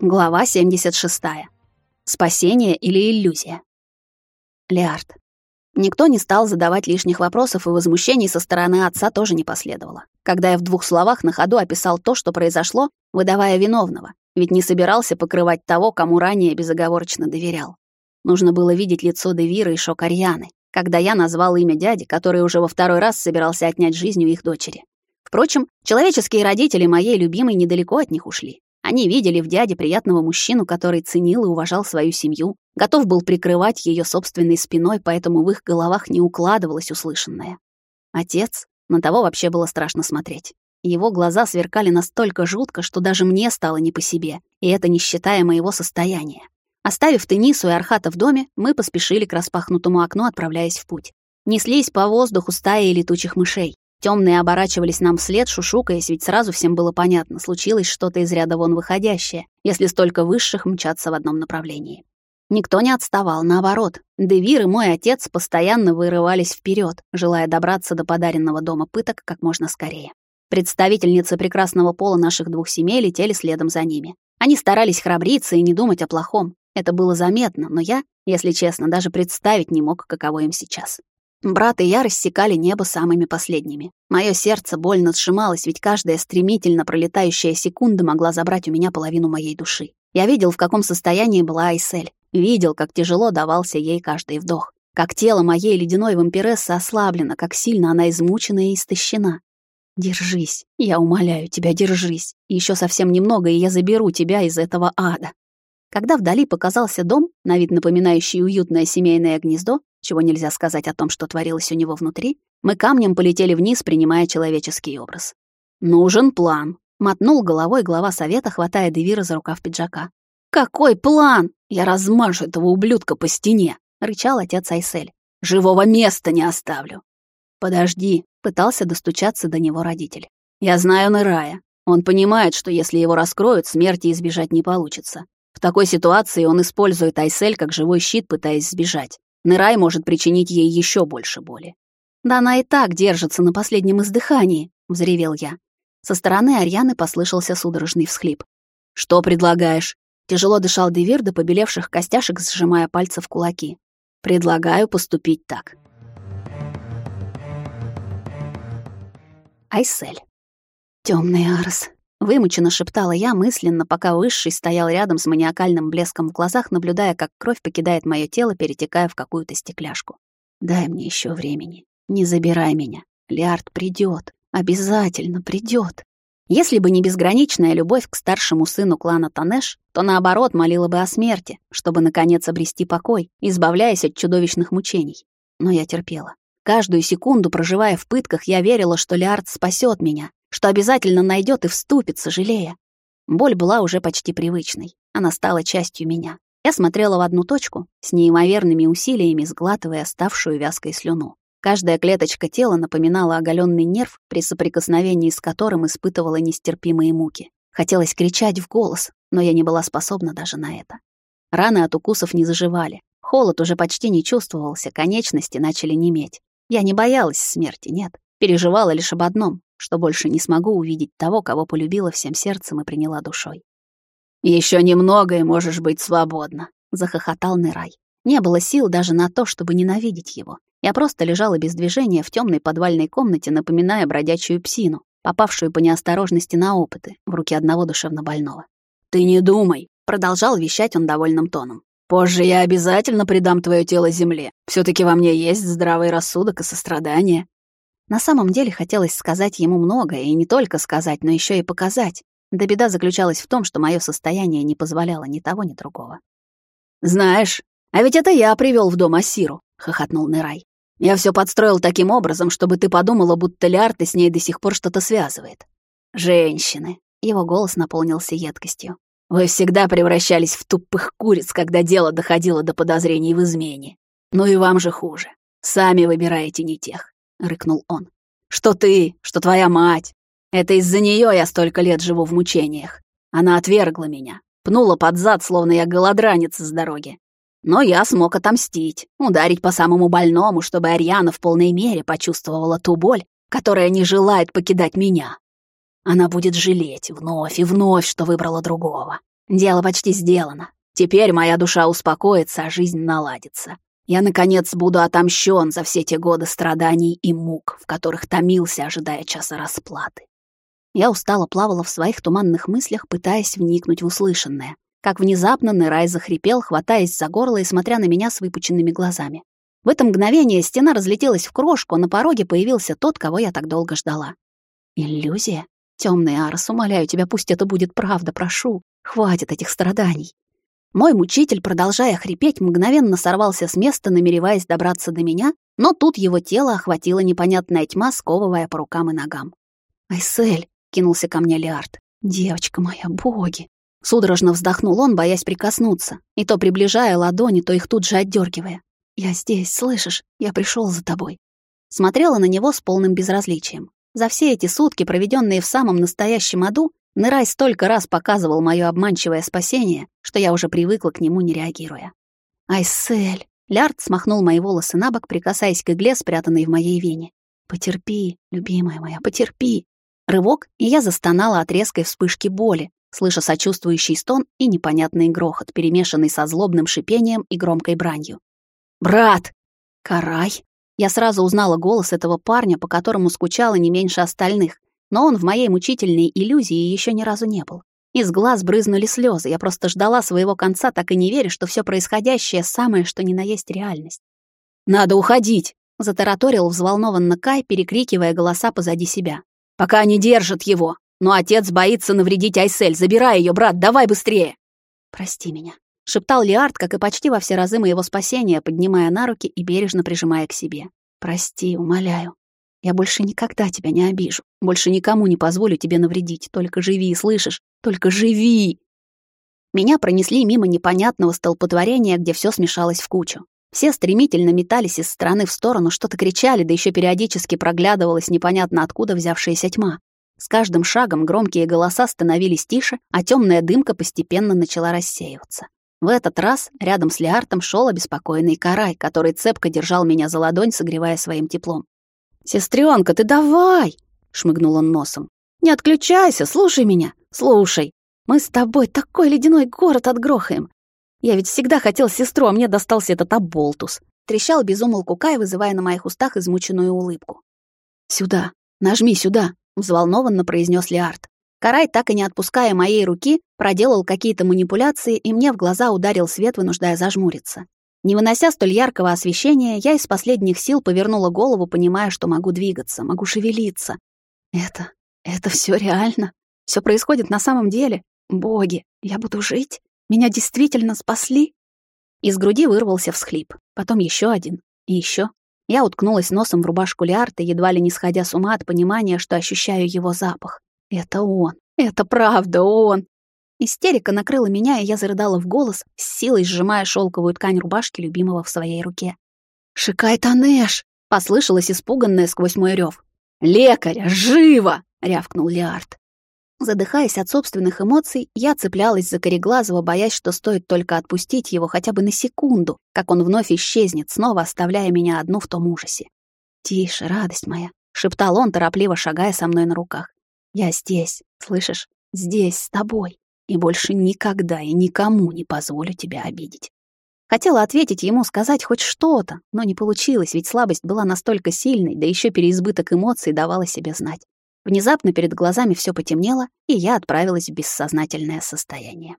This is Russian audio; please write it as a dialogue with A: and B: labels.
A: Глава 76. Спасение или иллюзия? Леард. Никто не стал задавать лишних вопросов, и возмущений со стороны отца тоже не последовало. Когда я в двух словах на ходу описал то, что произошло, выдавая виновного, ведь не собирался покрывать того, кому ранее безоговорочно доверял. Нужно было видеть лицо Девира и шок когда я назвал имя дяди, который уже во второй раз собирался отнять жизнь у их дочери. Впрочем, человеческие родители моей любимой недалеко от них ушли. Они видели в дяде приятного мужчину, который ценил и уважал свою семью, готов был прикрывать ее собственной спиной, поэтому в их головах не укладывалось услышанное. Отец, на того вообще было страшно смотреть. Его глаза сверкали настолько жутко, что даже мне стало не по себе, и это не считая моего состояния. Оставив Тенису и Архата в доме, мы поспешили к распахнутому окну, отправляясь в путь. Неслись по воздуху стаи летучих мышей. Темные оборачивались нам вслед, шушукаясь, ведь сразу всем было понятно, случилось что-то из ряда вон выходящее, если столько высших мчатся в одном направлении. Никто не отставал, наоборот. Девир и мой отец постоянно вырывались вперед, желая добраться до подаренного дома пыток как можно скорее. Представительницы прекрасного пола наших двух семей летели следом за ними. Они старались храбриться и не думать о плохом. Это было заметно, но я, если честно, даже представить не мог, каково им сейчас. Брат и я рассекали небо самыми последними. Мое сердце больно сжималось, ведь каждая стремительно пролетающая секунда могла забрать у меня половину моей души. Я видел, в каком состоянии была Айсель. Видел, как тяжело давался ей каждый вдох. Как тело моей ледяной вампирессы ослаблено, как сильно она измучена и истощена. Держись, я умоляю тебя, держись. Еще совсем немного, и я заберу тебя из этого ада. Когда вдали показался дом, на вид напоминающий уютное семейное гнездо, чего нельзя сказать о том, что творилось у него внутри, мы камнем полетели вниз, принимая человеческий образ. «Нужен план», — мотнул головой глава совета, хватая Девира за рукав пиджака. «Какой план? Я размажу этого ублюдка по стене!» — рычал отец Айсель. «Живого места не оставлю!» «Подожди», — пытался достучаться до него родитель. «Я знаю Нырая. Он понимает, что если его раскроют, смерти избежать не получится. В такой ситуации он использует Айсель как живой щит, пытаясь сбежать. Нырай может причинить ей еще больше боли. «Да она и так держится на последнем издыхании», — взревел я. Со стороны Арьяны послышался судорожный всхлип. «Что предлагаешь?» Тяжело дышал Девир до побелевших костяшек, сжимая пальцы в кулаки. «Предлагаю поступить так». Айсель. Темный Арс. Вымученно шептала я мысленно, пока Высший стоял рядом с маниакальным блеском в глазах, наблюдая, как кровь покидает мое тело, перетекая в какую-то стекляшку. «Дай мне еще времени. Не забирай меня. Лиард придет. Обязательно придет. Если бы не безграничная любовь к старшему сыну клана Танеш, то наоборот молила бы о смерти, чтобы наконец обрести покой, избавляясь от чудовищных мучений. Но я терпела. Каждую секунду, проживая в пытках, я верила, что Лиард спасет меня, что обязательно найдет и вступит, сожалея. Боль была уже почти привычной. Она стала частью меня. Я смотрела в одну точку, с неимоверными усилиями сглатывая оставшую вязкой слюну. Каждая клеточка тела напоминала оголенный нерв, при соприкосновении с которым испытывала нестерпимые муки. Хотелось кричать в голос, но я не была способна даже на это. Раны от укусов не заживали. Холод уже почти не чувствовался, конечности начали неметь. Я не боялась смерти, нет. Переживала лишь об одном что больше не смогу увидеть того, кого полюбила всем сердцем и приняла душой. Еще немного, и можешь быть свободна», — захохотал Нерай. Не было сил даже на то, чтобы ненавидеть его. Я просто лежала без движения в темной подвальной комнате, напоминая бродячую псину, попавшую по неосторожности на опыты в руки одного душевнобольного. «Ты не думай», — продолжал вещать он довольным тоном. «Позже я обязательно предам твое тело земле. все таки во мне есть здравый рассудок и сострадание. На самом деле хотелось сказать ему многое, и не только сказать, но еще и показать. Да беда заключалась в том, что мое состояние не позволяло ни того, ни другого. «Знаешь, а ведь это я привел в дом Асиру», — хохотнул Нерай. «Я все подстроил таким образом, чтобы ты подумала, будто Лиарта с ней до сих пор что-то связывает. Женщины». Его голос наполнился едкостью. «Вы всегда превращались в тупых куриц, когда дело доходило до подозрений в измене. Ну и вам же хуже. Сами выбираете не тех. — рыкнул он. «Что ты, что твоя мать. Это из-за нее я столько лет живу в мучениях. Она отвергла меня, пнула под зад, словно я голодранец с дороги. Но я смог отомстить, ударить по самому больному, чтобы Ариана в полной мере почувствовала ту боль, которая не желает покидать меня. Она будет жалеть вновь и вновь, что выбрала другого. Дело почти сделано. Теперь моя душа успокоится, а жизнь наладится. Я, наконец, буду отомщен за все те годы страданий и мук, в которых томился, ожидая часа расплаты. Я устало плавала в своих туманных мыслях, пытаясь вникнуть в услышанное. Как внезапно Нерай захрипел, хватаясь за горло и смотря на меня с выпученными глазами. В это мгновение стена разлетелась в крошку, а на пороге появился тот, кого я так долго ждала. Иллюзия? Темный Арос, умоляю тебя, пусть это будет правда, прошу. Хватит этих страданий. Мой мучитель, продолжая хрипеть, мгновенно сорвался с места, намереваясь добраться до меня, но тут его тело охватила непонятная тьма, сковывая по рукам и ногам. «Айсель!» — кинулся ко мне Лиард. «Девочка моя, боги!» Судорожно вздохнул он, боясь прикоснуться, и то приближая ладони, то их тут же отдергивая. «Я здесь, слышишь? Я пришел за тобой». Смотрела на него с полным безразличием. За все эти сутки, проведенные в самом настоящем аду, Нырай столько раз показывал моё обманчивое спасение, что я уже привыкла к нему, не реагируя. «Айсель!» Лярд смахнул мои волосы на бок, прикасаясь к игле, спрятанной в моей вене. «Потерпи, любимая моя, потерпи!» Рывок, и я застонала от резкой вспышки боли, слыша сочувствующий стон и непонятный грохот, перемешанный со злобным шипением и громкой бранью. «Брат!» «Карай!» Я сразу узнала голос этого парня, по которому скучала не меньше остальных, но он в моей мучительной иллюзии еще ни разу не был. Из глаз брызнули слезы. Я просто ждала своего конца, так и не веря, что все происходящее самое, что ни на есть реальность. «Надо уходить!» — затараторил взволнованно Кай, перекрикивая голоса позади себя. «Пока они держат его! Но отец боится навредить Айсель. Забирай ее, брат, давай быстрее!» «Прости меня», шептал Лиард, как и почти во все разы моего спасения, поднимая на руки и бережно прижимая к себе. «Прости, умоляю. Я больше никогда тебя не обижу. Больше никому не позволю тебе навредить. Только живи, слышишь? Только живи!» Меня пронесли мимо непонятного столпотворения, где все смешалось в кучу. Все стремительно метались из стороны в сторону, что-то кричали, да еще периодически проглядывалась непонятно откуда взявшаяся тьма. С каждым шагом громкие голоса становились тише, а темная дымка постепенно начала рассеиваться. В этот раз рядом с Леартом шел обеспокоенный Карай, который цепко держал меня за ладонь, согревая своим теплом. «Сестрёнка, ты давай!» — шмыгнул он носом. «Не отключайся, слушай меня, слушай. Мы с тобой такой ледяной город отгрохаем. Я ведь всегда хотел сестру, а мне достался этот оболтус». Трещал безумолку Кай, вызывая на моих устах измученную улыбку. «Сюда, нажми сюда», — взволнованно произнес Леард. Карай, так и не отпуская моей руки, проделал какие-то манипуляции, и мне в глаза ударил свет, вынуждая зажмуриться. Не вынося столь яркого освещения, я из последних сил повернула голову, понимая, что могу двигаться, могу шевелиться. Это... это все реально? Все происходит на самом деле? Боги, я буду жить? Меня действительно спасли? Из груди вырвался всхлип, потом еще один и еще. Я уткнулась носом в рубашку Лиарта, едва ли не сходя с ума от понимания, что ощущаю его запах. Это он. Это правда он. Истерика накрыла меня, и я зарыдала в голос, с силой сжимая шелковую ткань рубашки любимого в своей руке. «Шикай, Танеш!» — послышалось испуганное сквозь мой рев. «Лекаря! Живо!» — рявкнул Леард. Задыхаясь от собственных эмоций, я цеплялась за Кореглазого, боясь, что стоит только отпустить его хотя бы на секунду, как он вновь исчезнет, снова оставляя меня одну в том ужасе. «Тише, радость моя!» — шептал он, торопливо шагая со мной на руках. Я здесь, слышишь? Здесь, с тобой. И больше никогда и никому не позволю тебя обидеть. Хотела ответить ему, сказать хоть что-то, но не получилось, ведь слабость была настолько сильной, да еще переизбыток эмоций давала себе знать. Внезапно перед глазами все потемнело, и я отправилась в бессознательное состояние.